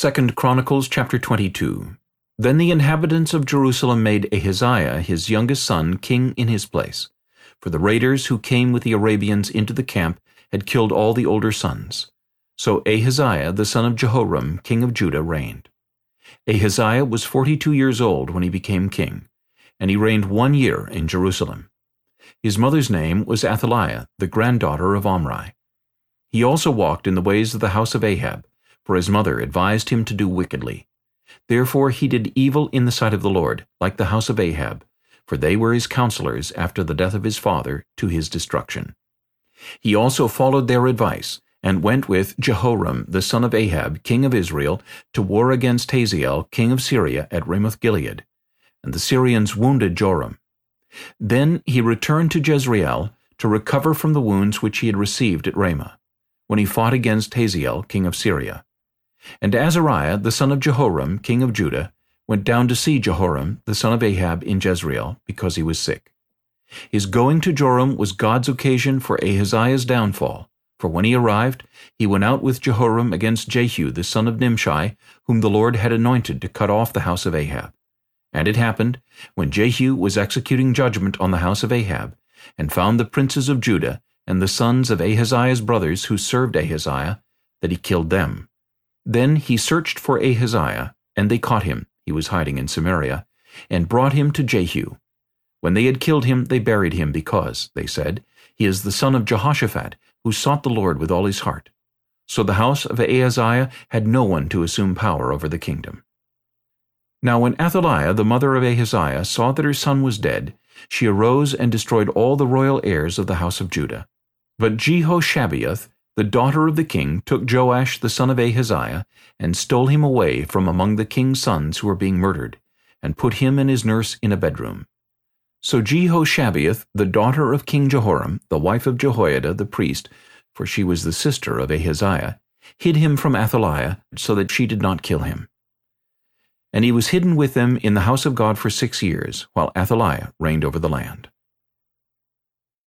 2 Chronicles chapter 22 Then the inhabitants of Jerusalem made Ahaziah his youngest son king in his place. For the raiders who came with the Arabians into the camp had killed all the older sons. So Ahaziah the son of Jehoram king of Judah reigned. Ahaziah was forty-two years old when he became king, and he reigned one year in Jerusalem. His mother's name was Athaliah, the granddaughter of Omri. He also walked in the ways of the house of Ahab, for his mother advised him to do wickedly. Therefore he did evil in the sight of the Lord, like the house of Ahab, for they were his counselors after the death of his father to his destruction. He also followed their advice, and went with Jehoram the son of Ahab, king of Israel, to war against Hazael, king of Syria, at Ramoth-Gilead. And the Syrians wounded Joram. Then he returned to Jezreel to recover from the wounds which he had received at Ramah, when he fought against Hazael, king of Syria. And Azariah, the son of Jehoram, king of Judah, went down to see Jehoram, the son of Ahab, in Jezreel, because he was sick. His going to Joram was God's occasion for Ahaziah's downfall, for when he arrived, he went out with Jehoram against Jehu the son of Nimshi, whom the Lord had anointed to cut off the house of Ahab. And it happened, when Jehu was executing judgment on the house of Ahab, and found the princes of Judah and the sons of Ahaziah's brothers who served Ahaziah, that he killed them. Then he searched for Ahaziah, and they caught him, he was hiding in Samaria, and brought him to Jehu. When they had killed him, they buried him, because, they said, he is the son of Jehoshaphat, who sought the Lord with all his heart. So the house of Ahaziah had no one to assume power over the kingdom. Now when Athaliah, the mother of Ahaziah, saw that her son was dead, she arose and destroyed all the royal heirs of the house of Judah. But Jehoshabeath, the daughter of the king, took Joash the son of Ahaziah, and stole him away from among the king's sons who were being murdered, and put him and his nurse in a bedroom. So Jehoshabeath, the daughter of King Jehoram, the wife of Jehoiada the priest, for she was the sister of Ahaziah, hid him from Athaliah, so that she did not kill him. And he was hidden with them in the house of God for six years, while Athaliah reigned over the land.